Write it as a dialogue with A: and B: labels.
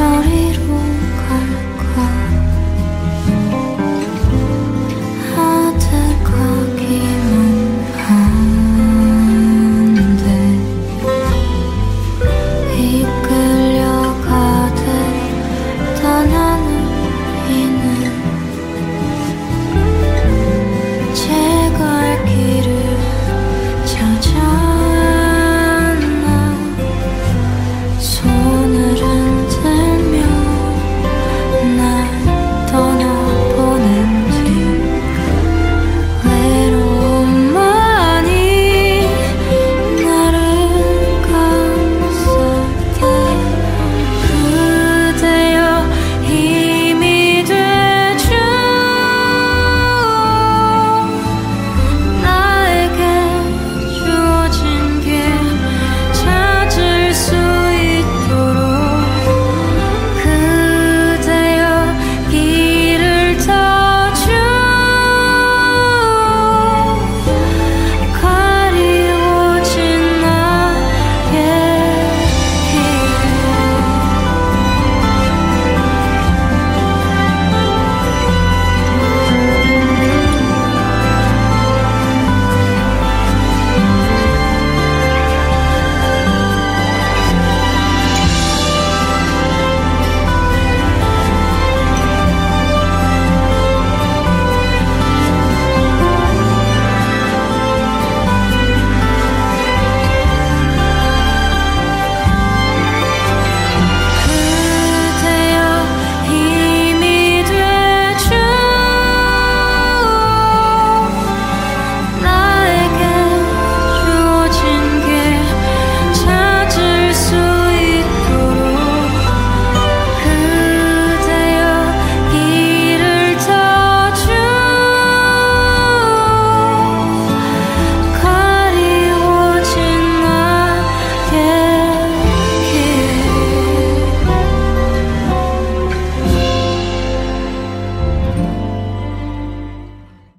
A: about it.